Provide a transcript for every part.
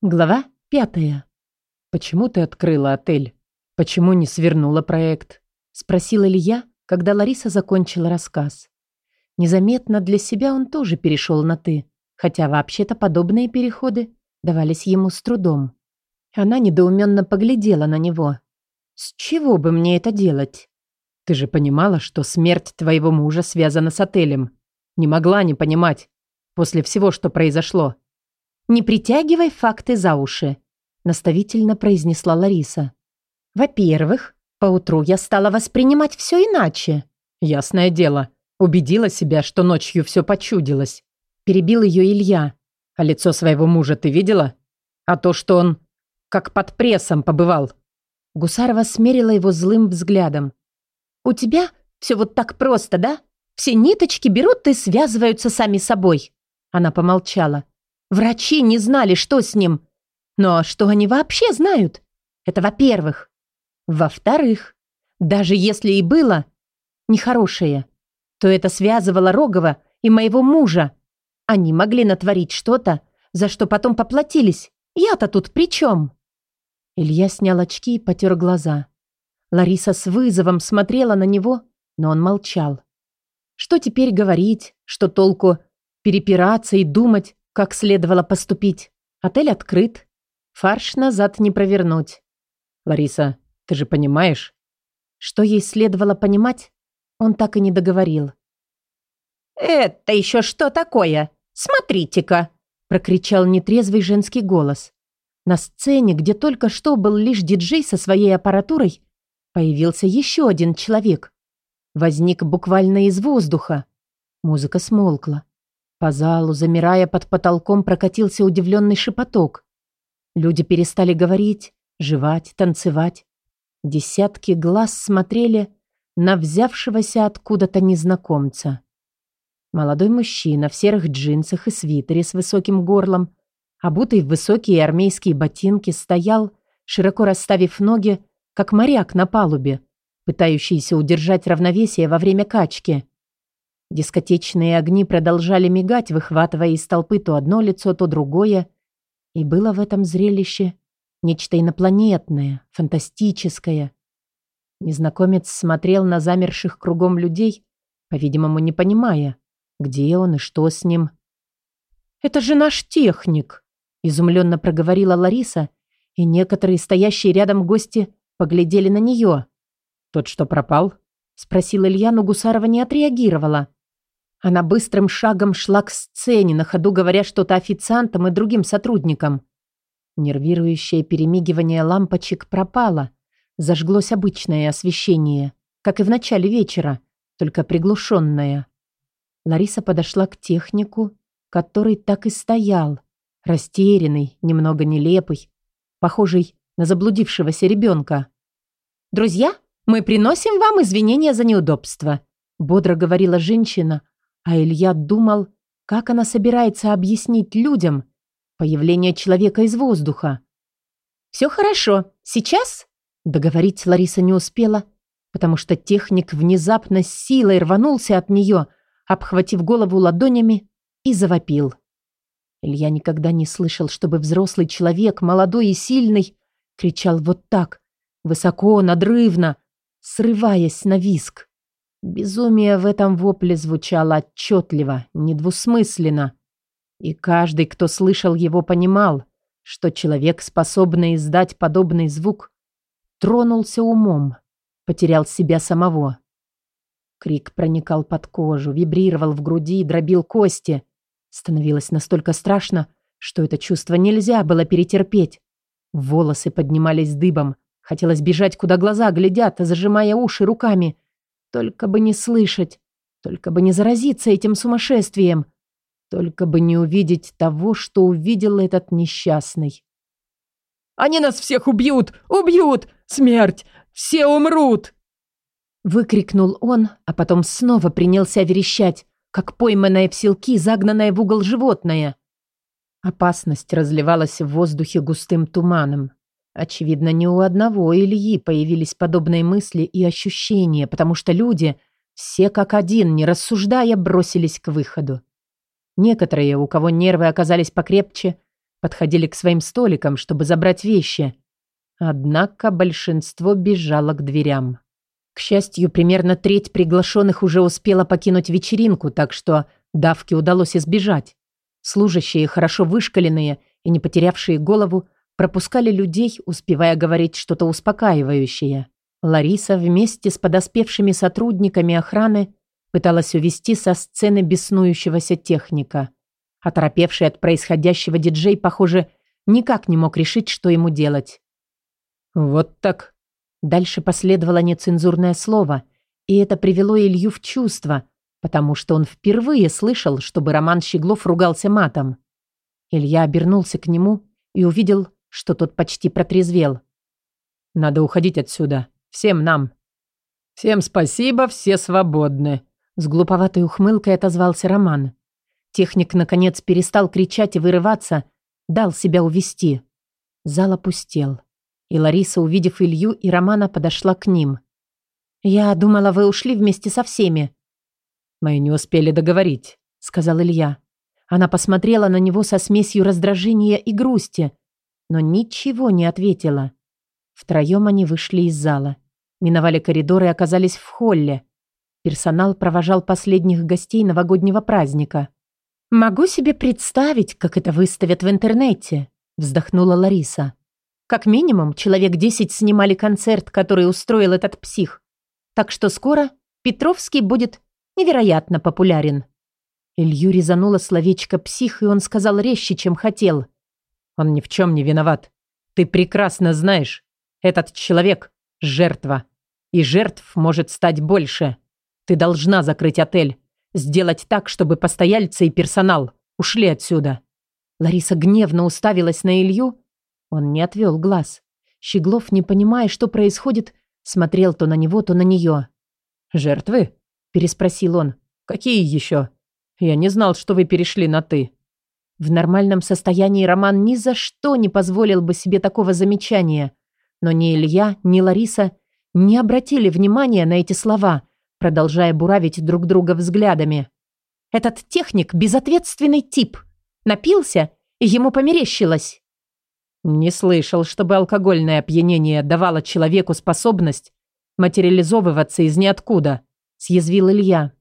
Глава пятая. «Почему ты открыла отель? Почему не свернула проект?» Спросил Илья, когда Лариса закончила рассказ. Незаметно для себя он тоже перешел на «ты», хотя вообще-то подобные переходы давались ему с трудом. Она недоуменно поглядела на него. «С чего бы мне это делать?» «Ты же понимала, что смерть твоего мужа связана с отелем. Не могла не понимать. После всего, что произошло». «Не притягивай факты за уши», – наставительно произнесла Лариса. «Во-первых, поутру я стала воспринимать все иначе». «Ясное дело. Убедила себя, что ночью все почудилось». Перебил ее Илья. «А лицо своего мужа ты видела? А то, что он как под прессом побывал». Гусарова смерила его злым взглядом. «У тебя все вот так просто, да? Все ниточки берут и связываются сами собой». Она помолчала. Врачи не знали, что с ним. Но что они вообще знают? Это во-первых. Во-вторых, даже если и было нехорошее, то это связывало Рогова и моего мужа. Они могли натворить что-то, за что потом поплатились. Я-то тут при чем? Илья снял очки и потер глаза. Лариса с вызовом смотрела на него, но он молчал. Что теперь говорить, что толку перепираться и думать, как следовало поступить. Отель открыт. Фарш назад не провернуть. Лариса, ты же понимаешь? Что ей следовало понимать, он так и не договорил. «Это еще что такое? Смотрите-ка!» прокричал нетрезвый женский голос. На сцене, где только что был лишь диджей со своей аппаратурой, появился еще один человек. Возник буквально из воздуха. Музыка смолкла. По залу, замирая под потолком, прокатился удивленный шепоток. Люди перестали говорить, жевать, танцевать. Десятки глаз смотрели на взявшегося откуда-то незнакомца. Молодой мужчина в серых джинсах и свитере с высоким горлом, обутый в высокие армейские ботинки, стоял, широко расставив ноги, как моряк на палубе, пытающийся удержать равновесие во время качки. Дискотечные огни продолжали мигать, выхватывая из толпы то одно лицо, то другое. И было в этом зрелище нечто инопланетное, фантастическое. Незнакомец смотрел на замерших кругом людей, по-видимому, не понимая, где он и что с ним. «Это же наш техник!» – изумленно проговорила Лариса, и некоторые стоящие рядом гости поглядели на нее. «Тот, что пропал?» – спросил Илья, но Гусарова не отреагировала. Она быстрым шагом шла к сцене, на ходу говоря что-то официантам и другим сотрудникам. Нервирующее перемигивание лампочек пропало. Зажглось обычное освещение, как и в начале вечера, только приглушенное. Лариса подошла к технику, который так и стоял, растерянный, немного нелепый, похожий на заблудившегося ребенка. «Друзья, мы приносим вам извинения за неудобство», бодро говорила женщина, а Илья думал, как она собирается объяснить людям появление человека из воздуха. «Все хорошо. Сейчас?» Договорить Лариса не успела, потому что техник внезапно с силой рванулся от нее, обхватив голову ладонями и завопил. Илья никогда не слышал, чтобы взрослый человек, молодой и сильный, кричал вот так, высоко, надрывно, срываясь на виск. Безумие в этом вопле звучало отчетливо, недвусмысленно. И каждый, кто слышал его, понимал, что человек, способный издать подобный звук, тронулся умом, потерял себя самого. Крик проникал под кожу, вибрировал в груди, дробил кости. Становилось настолько страшно, что это чувство нельзя было перетерпеть. Волосы поднимались дыбом. Хотелось бежать, куда глаза глядят, зажимая уши руками – только бы не слышать, только бы не заразиться этим сумасшествием, только бы не увидеть того, что увидел этот несчастный. «Они нас всех убьют! Убьют! Смерть! Все умрут!» Выкрикнул он, а потом снова принялся верещать, как пойманное в селки, загнанное в угол животное. Опасность разливалась в воздухе густым туманом. Очевидно, не у одного Ильи появились подобные мысли и ощущения, потому что люди, все как один, не рассуждая, бросились к выходу. Некоторые, у кого нервы оказались покрепче, подходили к своим столикам, чтобы забрать вещи. Однако большинство бежало к дверям. К счастью, примерно треть приглашенных уже успела покинуть вечеринку, так что давке удалось избежать. Служащие, хорошо вышкаленные и не потерявшие голову, пропускали людей, успевая говорить что-то успокаивающее. Лариса вместе с подоспевшими сотрудниками охраны пыталась увести со сцены беснующегося техника. Оторопевший от происходящего диджей, похоже, никак не мог решить, что ему делать. «Вот так». Дальше последовало нецензурное слово, и это привело Илью в чувство, потому что он впервые слышал, чтобы Роман Щеглов ругался матом. Илья обернулся к нему и увидел, что тот почти протрезвел. «Надо уходить отсюда. Всем нам». «Всем спасибо, все свободны», — с глуповатой ухмылкой отозвался Роман. Техник, наконец, перестал кричать и вырываться, дал себя увести. Зал опустел. И Лариса, увидев Илью и Романа, подошла к ним. «Я думала, вы ушли вместе со всеми». «Мы не успели договорить», — сказал Илья. Она посмотрела на него со смесью раздражения и грусти, но ничего не ответила. Втроем они вышли из зала. Миновали коридоры и оказались в холле. Персонал провожал последних гостей новогоднего праздника. «Могу себе представить, как это выставят в интернете», вздохнула Лариса. «Как минимум, человек десять снимали концерт, который устроил этот псих. Так что скоро Петровский будет невероятно популярен». Илью резануло словечко «псих», и он сказал резче, чем хотел. «Он ни в чем не виноват. Ты прекрасно знаешь, этот человек – жертва. И жертв может стать больше. Ты должна закрыть отель. Сделать так, чтобы постояльцы и персонал ушли отсюда. Лариса гневно уставилась на Илью. Он не отвел глаз. Щеглов, не понимая, что происходит, смотрел то на него, то на нее. «Жертвы?» – переспросил он. «Какие еще? Я не знал, что вы перешли на «ты». В нормальном состоянии Роман ни за что не позволил бы себе такого замечания. Но ни Илья, ни Лариса не обратили внимания на эти слова, продолжая буравить друг друга взглядами. «Этот техник – безответственный тип. Напился, и ему померещилось». Не слышал, чтобы алкогольное опьянение давало человеку способность материализовываться из ниоткуда, съязвил Илья.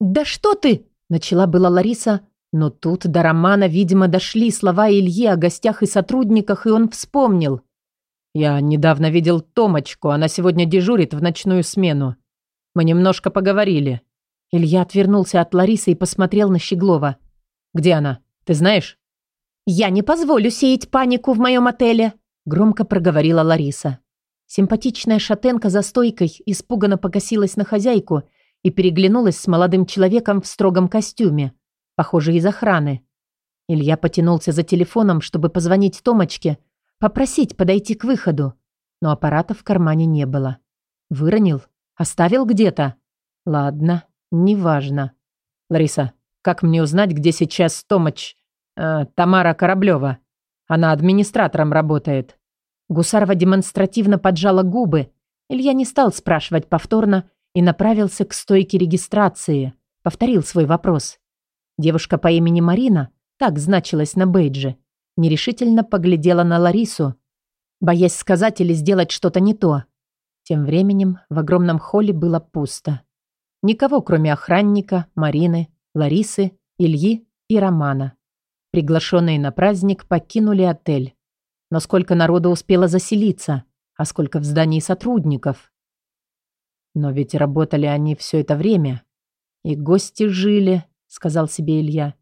«Да что ты!» – начала была Лариса, но тут до Романа, видимо, дошли слова Ильи о гостях и сотрудниках, и он вспомнил. «Я недавно видел Томочку, она сегодня дежурит в ночную смену. Мы немножко поговорили». Илья отвернулся от Ларисы и посмотрел на Щеглова. «Где она? Ты знаешь?» «Я не позволю сеять панику в моем отеле», громко проговорила Лариса. Симпатичная шатенка за стойкой испуганно покосилась на хозяйку и переглянулась с молодым человеком в строгом костюме, похоже, из охраны. Илья потянулся за телефоном, чтобы позвонить Томочке, попросить подойти к выходу, но аппарата в кармане не было. Выронил Оставил где-то? Ладно, неважно. Лариса, как мне узнать, где сейчас Томач... Э, Тамара Кораблева? Она администратором работает. Гусарова демонстративно поджала губы. Илья не стал спрашивать повторно и направился к стойке регистрации. Повторил свой вопрос. Девушка по имени Марина, так значилась на бейдже, нерешительно поглядела на Ларису, боясь сказать или сделать что-то не то. Тем временем в огромном холле было пусто. Никого, кроме охранника, Марины, Ларисы, Ильи и Романа. Приглашенные на праздник покинули отель. Но сколько народу успело заселиться, а сколько в здании сотрудников. Но ведь работали они все это время. И гости жили, сказал себе Илья.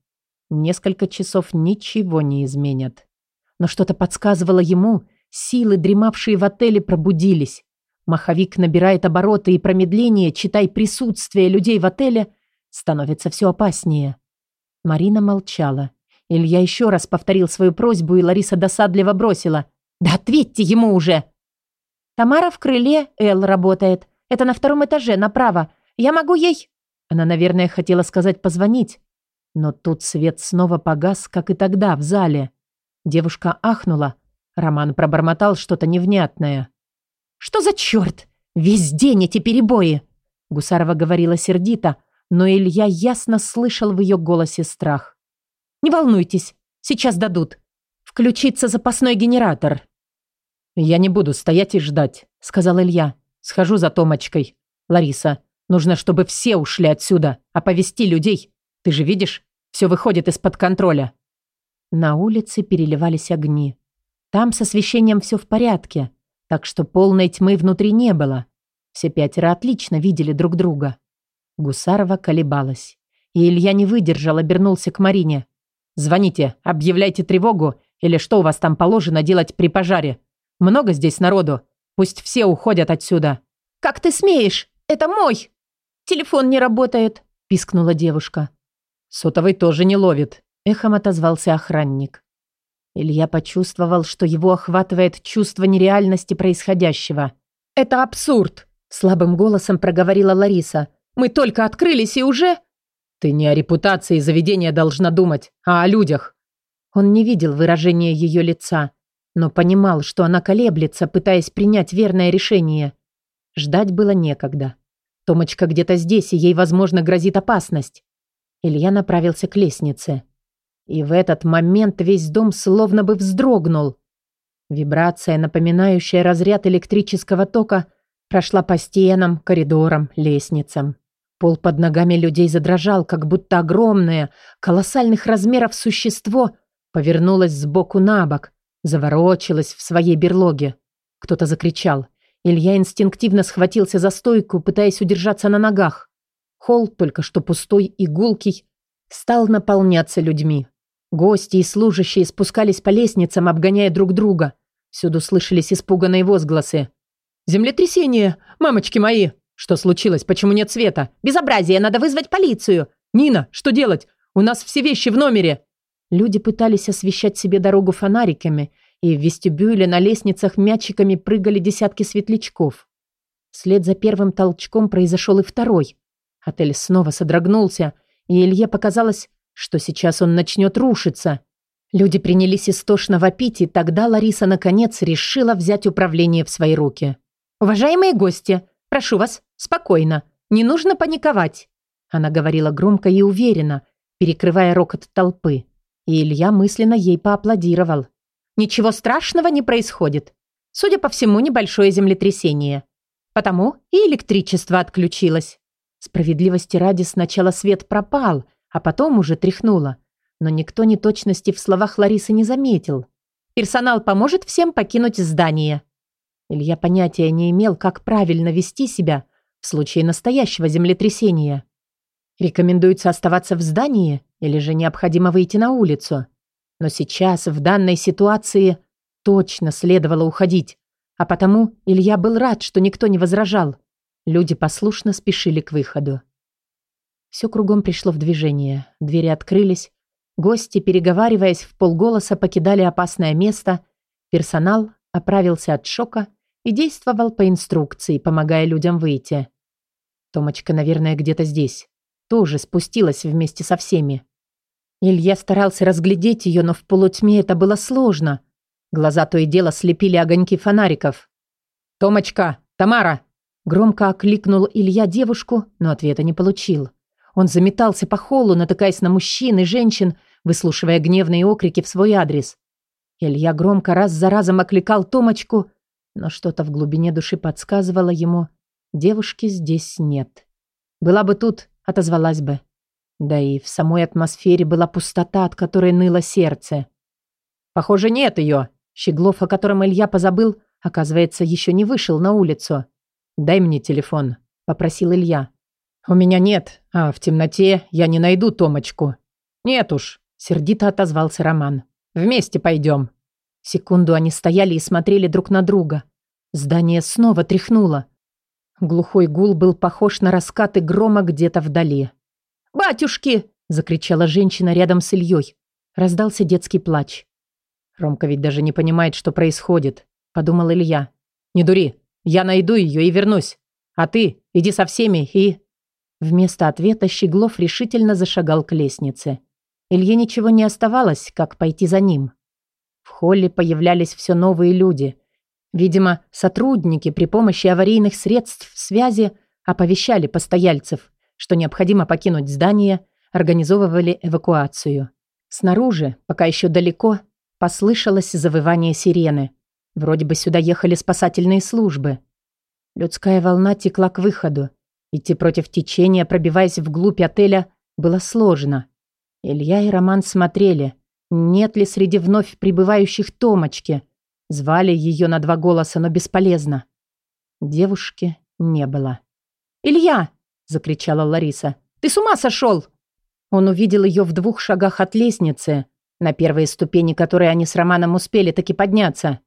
Несколько часов ничего не изменят. Но что-то подсказывало ему, силы, дремавшие в отеле, пробудились. Маховик набирает обороты, и промедление, читай присутствие людей в отеле, становится все опаснее. Марина молчала. Илья еще раз повторил свою просьбу, и Лариса досадливо бросила. «Да ответьте ему уже!» «Тамара в крыле, Эл работает. Это на втором этаже, направо. Я могу ей...» Она, наверное, хотела сказать «позвонить». Но тут свет снова погас, как и тогда, в зале. Девушка ахнула. Роман пробормотал что-то невнятное. «Что за черт? Весь день эти перебои!» Гусарова говорила сердито, но Илья ясно слышал в ее голосе страх. «Не волнуйтесь, сейчас дадут. включиться запасной генератор. «Я не буду стоять и ждать», — сказал Илья. «Схожу за Томочкой. Лариса, нужно, чтобы все ушли отсюда, оповести людей. Ты же видишь, все выходит из-под контроля». На улице переливались огни. Там с освещением все в порядке, так что полной тьмы внутри не было. Все пятеро отлично видели друг друга. Гусарова колебалась. И Илья не выдержал, обернулся к Марине. «Звоните, объявляйте тревогу, или что у вас там положено делать при пожаре. Много здесь народу. Пусть все уходят отсюда». «Как ты смеешь? Это мой!» «Телефон не работает», – пискнула девушка. «Сотовый тоже не ловит», – эхом отозвался охранник. Илья почувствовал, что его охватывает чувство нереальности происходящего. «Это абсурд!» – слабым голосом проговорила Лариса. «Мы только открылись и уже...» «Ты не о репутации заведения должна думать, а о людях». Он не видел выражения ее лица, но понимал, что она колеблется, пытаясь принять верное решение. Ждать было некогда. Томочка где-то здесь, и ей, возможно, грозит опасность. Илья направился к лестнице. И в этот момент весь дом словно бы вздрогнул. Вибрация, напоминающая разряд электрического тока, прошла по стенам, коридорам, лестницам. Пол под ногами людей задрожал, как будто огромное, колоссальных размеров существо повернулось сбоку на бок, заворочилось в своей берлоге. Кто-то закричал. Илья инстинктивно схватился за стойку, пытаясь удержаться на ногах. Холл, только что пустой и гулкий, стал наполняться людьми. Гости и служащие спускались по лестницам, обгоняя друг друга. Всюду слышались испуганные возгласы. «Землетрясение! Мамочки мои! Что случилось? Почему нет света? Безобразие! Надо вызвать полицию! Нина, что делать? У нас все вещи в номере!» Люди пытались освещать себе дорогу фонариками, и в вестибюле на лестницах мячиками прыгали десятки светлячков. Вслед за первым толчком произошел и второй. Отель снова содрогнулся, и Илье показалось, что сейчас он начнет рушиться. Люди принялись истошно вопить, и тогда Лариса наконец решила взять управление в свои руки. «Уважаемые гости, прошу вас, спокойно, не нужно паниковать», она говорила громко и уверенно, перекрывая рокот толпы. И Илья мысленно ей поаплодировал. Ничего страшного не происходит. Судя по всему, небольшое землетрясение. Потому и электричество отключилось. Справедливости ради сначала свет пропал, а потом уже тряхнуло. Но никто неточности в словах Ларисы не заметил. Персонал поможет всем покинуть здание. Илья понятия не имел, как правильно вести себя в случае настоящего землетрясения. Рекомендуется оставаться в здании или же необходимо выйти на улицу? Но сейчас, в данной ситуации, точно следовало уходить. А потому Илья был рад, что никто не возражал. Люди послушно спешили к выходу. Все кругом пришло в движение. Двери открылись. Гости, переговариваясь в полголоса, покидали опасное место. Персонал оправился от шока и действовал по инструкции, помогая людям выйти. Томочка, наверное, где-то здесь. Тоже спустилась вместе со всеми. Илья старался разглядеть ее, но в полутьме это было сложно. Глаза то и дело слепили огоньки фонариков. «Томочка! Тамара!» Громко окликнул Илья девушку, но ответа не получил. Он заметался по холлу, натыкаясь на мужчин и женщин, выслушивая гневные окрики в свой адрес. Илья громко раз за разом окликал Томочку, но что-то в глубине души подсказывало ему, девушки здесь нет. Была бы тут, отозвалась бы. Да и в самой атмосфере была пустота, от которой ныло сердце. «Похоже, нет ее!» Щеглов, о котором Илья позабыл, оказывается, еще не вышел на улицу. «Дай мне телефон», — попросил Илья. «У меня нет, а в темноте я не найду Томочку». «Нет уж», — сердито отозвался Роман. «Вместе пойдем». Секунду они стояли и смотрели друг на друга. Здание снова тряхнуло. Глухой гул был похож на раскаты грома где-то вдали. «Батюшки!» – закричала женщина рядом с Ильей. Раздался детский плач. «Ромка ведь даже не понимает, что происходит», – подумал Илья. «Не дури, я найду ее и вернусь. А ты иди со всеми и...» Вместо ответа Щеглов решительно зашагал к лестнице. Илье ничего не оставалось, как пойти за ним. В холле появлялись все новые люди. Видимо, сотрудники при помощи аварийных средств связи оповещали постояльцев что необходимо покинуть здание, организовывали эвакуацию. Снаружи, пока еще далеко, послышалось завывание сирены. Вроде бы сюда ехали спасательные службы. Людская волна текла к выходу. Идти против течения, пробиваясь вглубь отеля, было сложно. Илья и Роман смотрели, нет ли среди вновь прибывающих Томочки. Звали ее на два голоса, но бесполезно. Девушки не было. «Илья!» – закричала Лариса. «Ты с ума сошел?» Он увидел ее в двух шагах от лестницы, на первые ступени которой они с Романом успели таки подняться.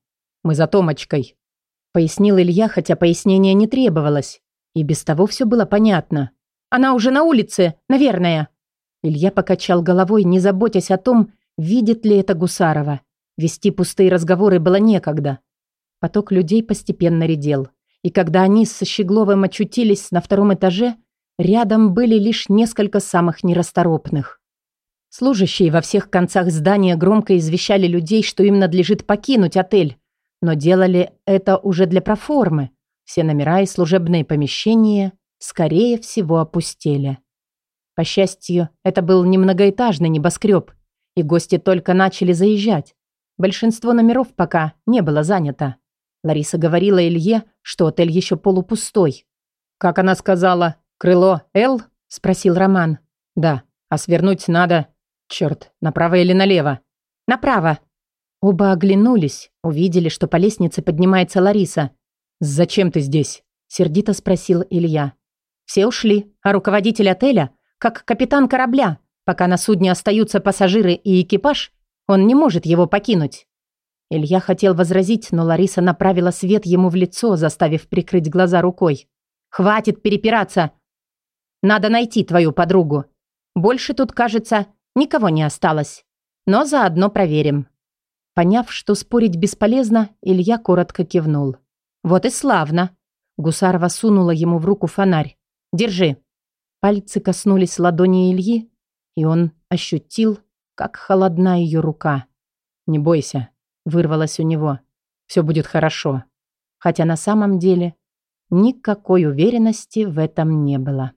«Мы за Томочкой», – пояснил Илья, хотя пояснения не требовалось. И без того все было понятно. «Она уже на улице, наверное». Илья покачал головой, не заботясь о том, видит ли это Гусарова. Вести пустые разговоры было некогда. Поток людей постепенно редел. И когда они со Щегловым очутились на втором этаже, рядом были лишь несколько самых нерасторопных. Служащие во всех концах здания громко извещали людей, что им надлежит покинуть отель, но делали это уже для проформы. Все номера и служебные помещения, скорее всего, опустели. По счастью, это был не многоэтажный небоскреб, и гости только начали заезжать. Большинство номеров пока не было занято. Лариса говорила Илье, что отель еще полупустой. «Как она сказала, крыло «Л»?» – спросил Роман. «Да, а свернуть надо. Черт, направо или налево?» «Направо». Оба оглянулись, увидели, что по лестнице поднимается Лариса. «Зачем ты здесь?» – сердито спросил Илья. «Все ушли, а руководитель отеля, как капитан корабля, пока на судне остаются пассажиры и экипаж, он не может его покинуть». Илья хотел возразить, но Лариса направила свет ему в лицо, заставив прикрыть глаза рукой. «Хватит перепираться! Надо найти твою подругу. Больше тут, кажется, никого не осталось. Но заодно проверим». Поняв, что спорить бесполезно, Илья коротко кивнул. «Вот и славно!» Гусарова сунула ему в руку фонарь. «Держи!» Пальцы коснулись ладони Ильи, и он ощутил, как холодна ее рука. «Не бойся», вырвалось у него. Все будет хорошо. Хотя на самом деле никакой уверенности в этом не было.